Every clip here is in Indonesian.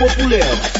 popular.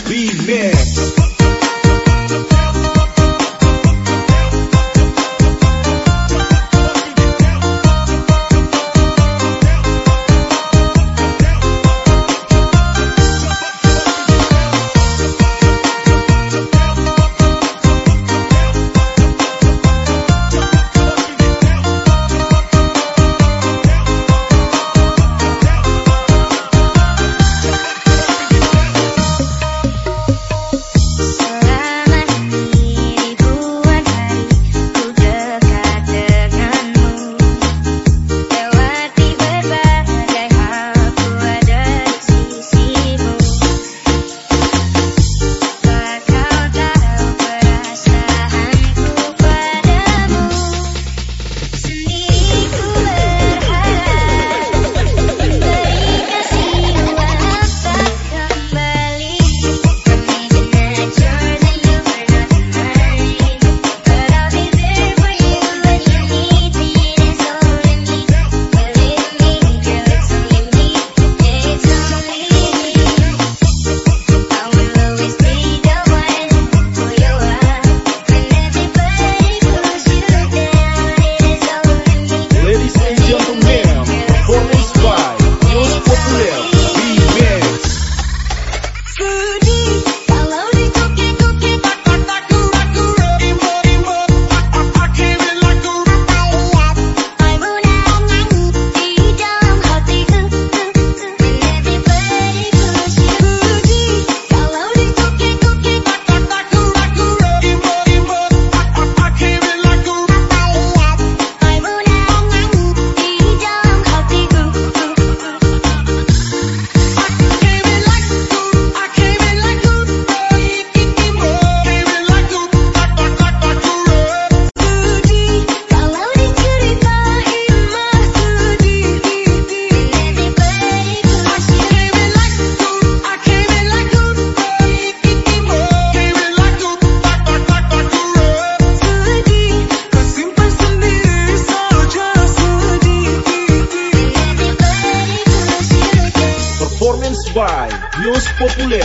by Los Populer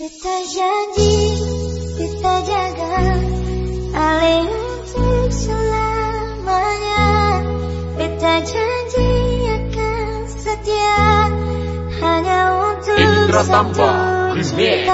Kita janji, kita jaga Ale untuk selamanya Kita janji akan setia Hanya untuk Indra satu Tamba, Remix.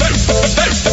Bell, Bell,